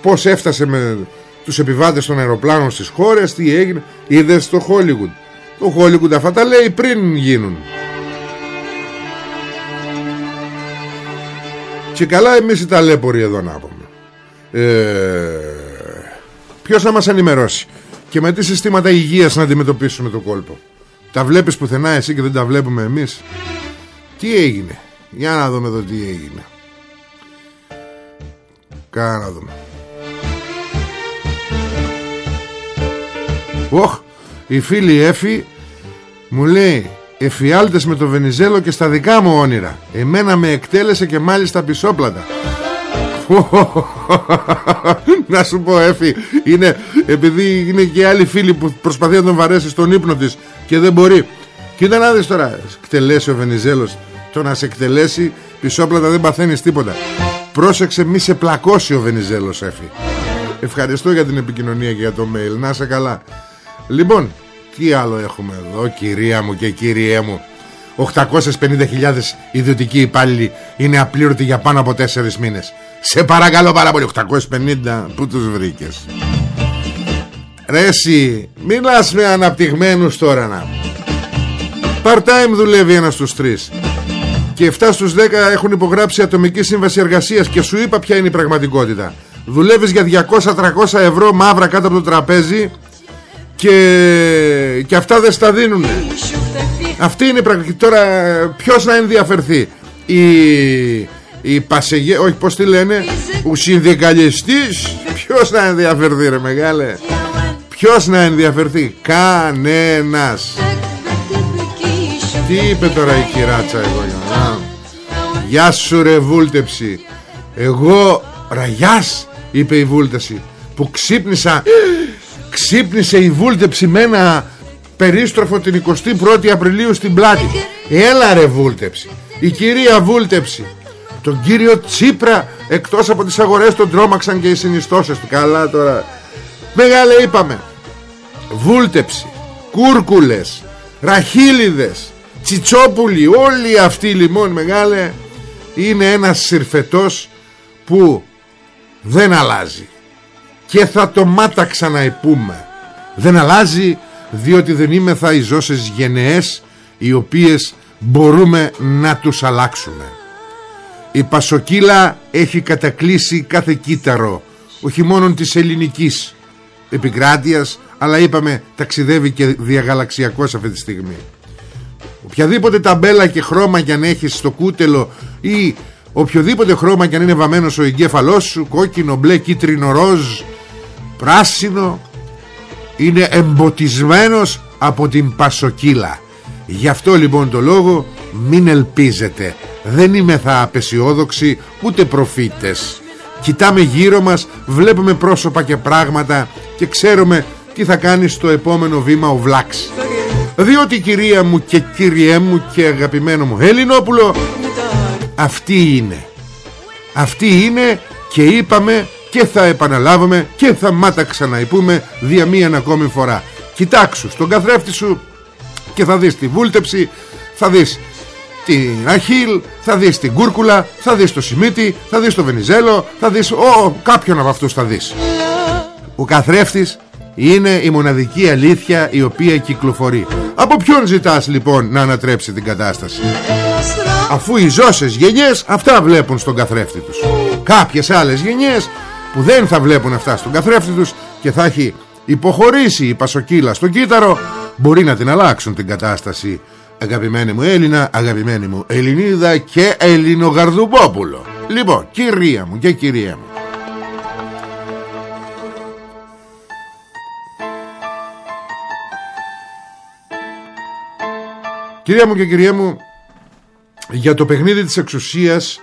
πως έφτασε με τους επιβάτες των αεροπλάνων στις χώρες τι έγινε. Είδες στο Hollywood το Hollywood αυτά τα λέει πριν γίνουν. Και καλά εμείς οι ταλέποροι εδώ να πούμε. Ε, Ποιος να μας ενημερώσει Και με τι συστήματα υγείας να αντιμετωπίσουμε το κόλπο. Τα βλέπεις πουθενά εσύ και δεν τα βλέπουμε εμείς. Τι έγινε; Για να δούμε εδώ τι έγινε. Κάνα να δούμε. Οχ Η φίλη Εφη Μου λέει εφιάλτες με το Βενιζέλο και στα δικά μου όνειρα. Εμένα με εκτέλεσε και μάλιστα πισόπλατα Να σου πω Εφη είναι, Επειδή είναι και άλλοι φίλοι που προσπαθεί να τον βαρέσει στον ύπνο της Και δεν μπορεί. Κοίτα να δεις τώρα Εκτελέσει ο Βενιζέλος. Το να σε εκτελέσει πισόπλατα δεν παθαίνεις τίποτα. Πρόσεξε μη σε πλακώσει ο Βενιζέλος Εφη. Ευχαριστώ για την επικοινωνία και για το mail. Να σε καλά Λοιπόν τι άλλο έχουμε εδώ κυρία μου και κύριέ μου; 850.000 ιδιωτικοί υπάλληλοι είναι απλήρωτοι για πάνω από 4 μήνες. Σε παρακαλώ πάρα πολύ 850 που τους βρήκες; Ρε εσύ Μιλάς με αναπτυγμένους τώρα να. Part time δουλεύει ένας στους τρεις. Και 7 στους 10 έχουν υπογράψει ατομική σύμβαση εργασίας Και σου είπα ποια είναι η πραγματικότητα. Δουλεύεις για 200-300 ευρώ μαύρα κάτω από το τραπέζι και, και αυτά δεν στα δίνουν αυτή είναι η πραγματική τώρα ποιος να ενδιαφερθεί; Η, η Πασεγέ όχι πως τη λένε; Ο συνδικαλιστής; Ποιος να ενδιαφερθεί ρε μεγάλε; Ποιος να ενδιαφερθεί; Κανένας. Τι είπε τώρα η κυράτσα εγώ για Γεια σου ρε βούλτεψη. Εγώ ραγιάς είπε η βούλτεψη Που ξύπνησα ξύπνησε η βούλτεψη με ένα περίστροφο την 21η Απριλίου στην πλάτη. Έλα ρε βούλτεψη η κυρία βούλτεψη. Τον κύριο Τσίπρα εκτός από τις αγορές τον τρόμαξαν και οι συνιστώσεις του. Καλά τώρα. Μεγάλε είπαμε. Βούλτεψη κούρκουλες ραχίλιδες τσιτσόπουλοι όλοι αυτοί λοιπόν μεγάλε είναι ένας συρφετός που δεν αλλάζει και θα το μάτα ξαναεπούμε δεν αλλάζει διότι δεν είμαι θα οι ζώσες γενναίες οι οποίες μπορούμε να τους αλλάξουμε. Η Πασοκύλα έχει κατακλείσει κάθε κύτταρο όχι μόνο της ελληνικής επικράτειας αλλά είπαμε ταξιδεύει και διαγαλαξιακός αυτή τη στιγμή. Οποιαδήποτε ταμπέλα και χρώμα για να έχεις στο κούτελο ή οποιοδήποτε χρώμα και αν είναι βαμμένος ο εγκέφαλός σου κόκκινο, μπλε, κίτρινο, ροζ πράσινο είναι εμποτισμένος από την πασοκύλα. Γι' αυτό λοιπόν το λόγο μην ελπίζετε. Δεν είμαι θα απεσιόδοξοι ούτε προφήτες. Κοιτάμε γύρω μας βλέπουμε πρόσωπα και πράγματα και ξέρουμε τι θα κάνει στο επόμενο βήμα ο Βλάξ. Διότι κυρία μου και κυριέ μου και αγαπημένο μου Ελληνόπουλο αυτή είναι. Αυτή είναι και είπαμε και θα επαναλάβουμε και θα μάτα ξαναειπούμε δια μίαν ακόμη φορά. Κοιτάξου στον καθρέφτη σου και θα δεις τη βούλτεψη θα δεις την Αχίλ θα δεις την Κούρκουλα θα δεις το Σιμίτι θα δεις το Βενιζέλο θα δεις ο, κάποιον από αυτούς θα δεις. Ο καθρέφτης είναι η μοναδική αλήθεια η οποία κυκλοφορεί. Από ποιον ζητάς λοιπόν να ανατρέψει την κατάσταση; Αφού οι ζώσες γενιές αυτά βλέπουν στον καθρέφτη τους. Κάποιες άλλες γενιές που δεν θα βλέπουν αυτά στον καθρέφτη τους και θα έχει υποχωρήσει η Πασοκύλα στον κύτταρο μπορεί να την αλλάξουν την κατάσταση. Αγαπημένη μου Έλληνα αγαπημένη μου Ελληνίδα και Ελληνογαρδουπόπουλο λοιπόν κυρία μου και κυρία μου. Κυρία μου και κυρία μου για το παιχνίδι της εξουσίας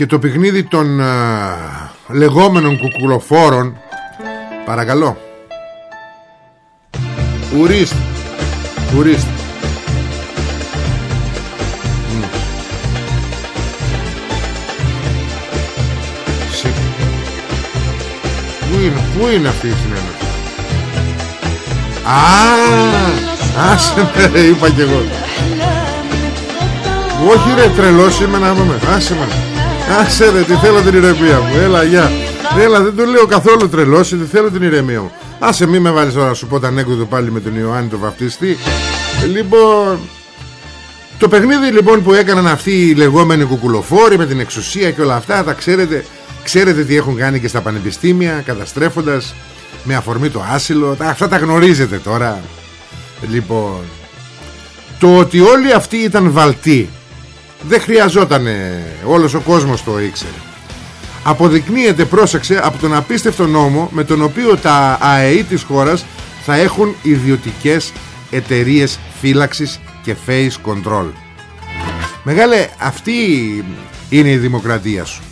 και το παιχνίδι των α, λεγόμενων κουκουλοφόρων παρακαλώ. Ουρίστε ουρίστε. Μμ. Συ- Πού είναι, πού είναι αυτή η συνέντευξη; Α, άσε με ρε, είπα κι εγώ. Όχι ρε τρελός είμαι να δούμε. Άσε με Άσε ρε τι θέλω την ηρεμία μου. Έλα γεια. Έλα δεν το λέω καθόλου τρελός Τι θέλω την ηρεμία μου. Άσε μη με βάλεις τώρα να σου πω τα ανέκδοτο πάλι με τον Ιωάννη το βαφτιστή Λοιπόν Το παιχνίδι λοιπόν που έκαναν αυτοί οι λεγόμενοι κουκουλοφόροι Με την εξουσία και όλα αυτά Τα ξέρετε Ξέρετε τι έχουν κάνει και στα πανεπιστήμια Καταστρέφοντας με αφορμή το άσυλο. Τα- Αυτά τα γνωρίζετε τώρα. Λοιπόν Το ότι όλοι αυτοί ήταν βαλτοί δεν χρειαζόταν όλος ο κόσμος το ήξερε. Αποδεικνύεται πρόσεξε από τον απίστευτο νόμο με τον οποίο τα ΑΕΗ της χώρας θα έχουν ιδιωτικές εταιρείες φύλαξης και face control. Μεγάλε αυτή είναι η δημοκρατία σου.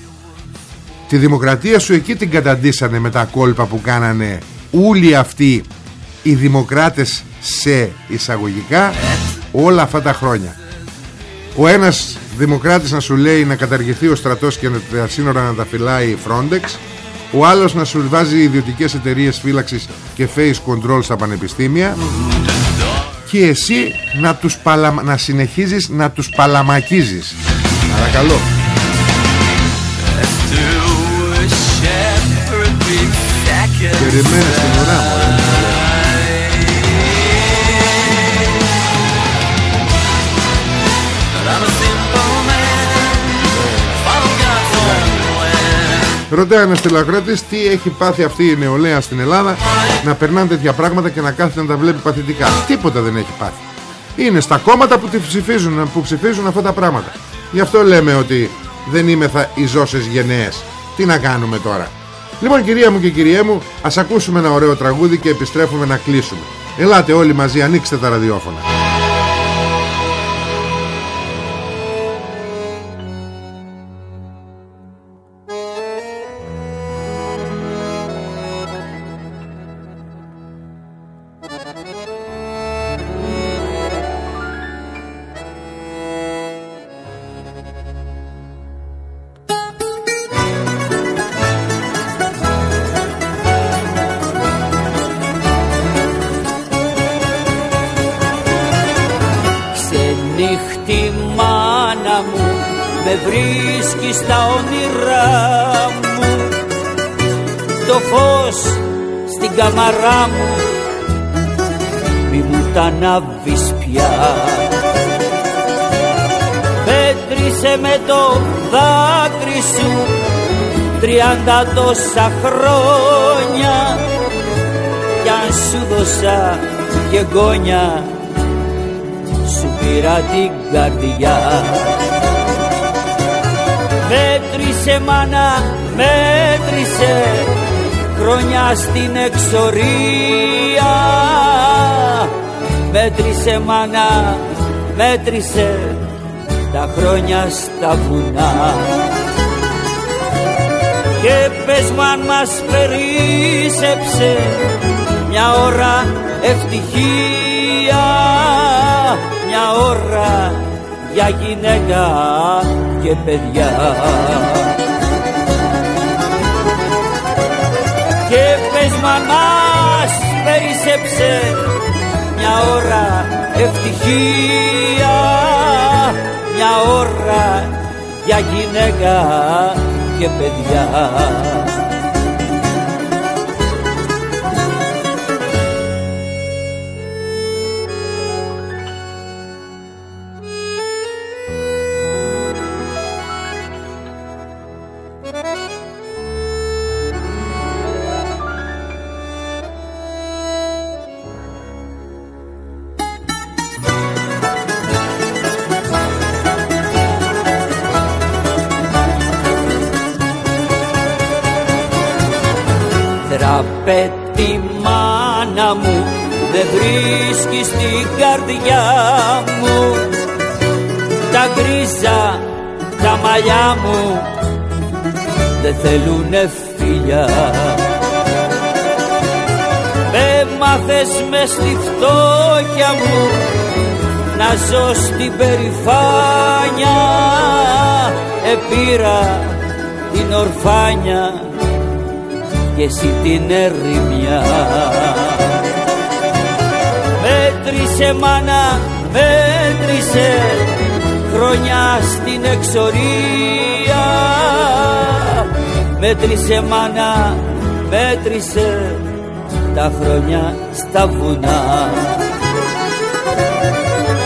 Τη δημοκρατία σου εκεί την καταντήσανε με τα κόλπα που κάνανε όλοι αυτοί οι δημοκράτες σε εισαγωγικά όλα αυτά τα χρόνια ο ένας δημοκράτης να σου λέει να καταργηθεί ο στρατός και να τα σύνορα να τα φυλάει η Frontex ο άλλος να σου βάζει ιδιωτικές εταιρείες φύλαξης και face control στα πανεπιστήμια και εσύ να, τους παλα... να συνεχίζεις να τους παλαμακίζεις. Παρακαλώ. Περιμένεις την ουρά μου Ρωτάει ένας τηλεακρότης τι έχει πάθει αυτή η νεολαία στην Ελλάδα να περνάνε τέτοια πράγματα και να κάθεται να τα βλέπει παθητικά. Τίποτα δεν έχει πάθει. Είναι στα κόμματα που, τη ψηφίζουν, που ψηφίζουν αυτά τα πράγματα. Γι' αυτό λέμε ότι δεν είμαι θα οι ζώσες γενναίες. Τι να κάνουμε τώρα; Λοιπόν κυρία μου και κυριέ μου ας ακούσουμε ένα ωραίο τραγούδι και επιστρέφουμε να κλείσουμε. Ελάτε όλοι μαζί ανοίξτε τα ραδιόφωνα. Με βρίσκει στα όνειρά μου. Το φως στην καμαρά μου μη μου τα ανάβεις πια. Πέτρισε με το δάκρυ σου τριάντα τόσα χρόνια. Κι αν σου δώσα και γόνια σου πήρα την καρδιά Μέτρησε μάνα, μέτρησε χρόνια στην εξορία. Μέτρησε μάνα, μέτρησε τα χρόνια στα βουνά. Και πες μ' αν μας περίσεψε μια ώρα ευτυχία μια ώρα για γυναίκα και παιδιά. Και πες μ' αν μας περίσεψε μια ώρα ευτυχία μια ώρα για γυναίκα και παιδιά Τραπέτη μάνα μου με βρίσκεις στην καρδιά μου. Τα γκρίζα τα μαλλιά μου δεν θέλουνε φιλιά. Με μάθες μες στη φτώχεια μου να ζω στην περηφάνια επήρα την ορφάνια και εσύ την ερημιά. Μέτρησε μάνα, μέτρησε χρόνια στην εξορία Μέτρησε μάνα, μέτρησε τα χρόνια στα βουνά.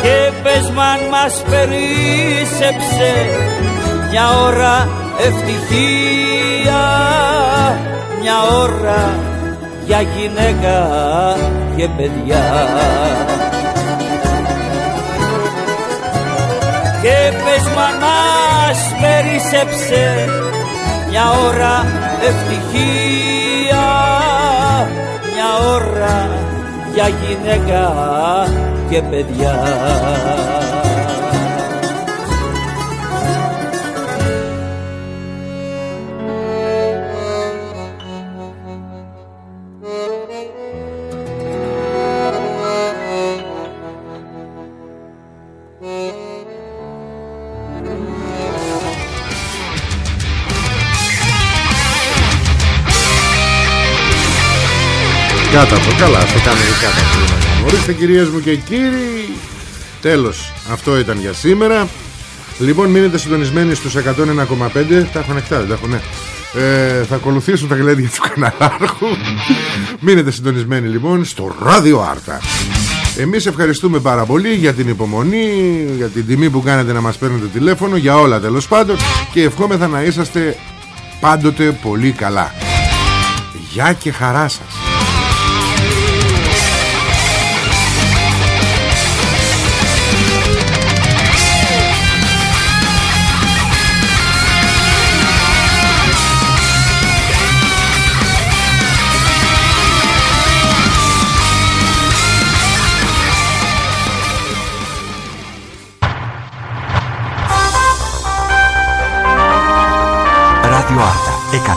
Και πες μ' αν μας περίσεψε μια ώρα ευτυχία μια ώρα για γυναίκα και παιδιά. Και πες μ' αν μας περίσεψε μια ώρα ευτυχία μια ώρα για γυναίκα και παιδιά Κάταπο, καλά, αυτό κάνει κάταπο. Ορίστε κυρίες μου και κύριοι. Τέλος, αυτό ήταν για σήμερα. Λοιπόν μείνετε συντονισμένοι στους 101,5 Τα έχω ανοιχτά, δεν τα έχω ναι. Ε, Θα ακολουθήσουν τα γλέντια του καναλάρχου. Μείνετε συντονισμένοι λοιπόν στο Ράδιο Άρτα. Εμείς ευχαριστούμε πάρα πολύ για την υπομονή, για την τιμή που κάνετε να μας παίρνετε τηλέφωνο, για όλα τέλος πάντων. Και ευχόμεθα να είσαστε πάντοτε πολύ καλά. Γεια και χαρά σας.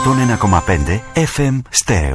101,5 FM Stereo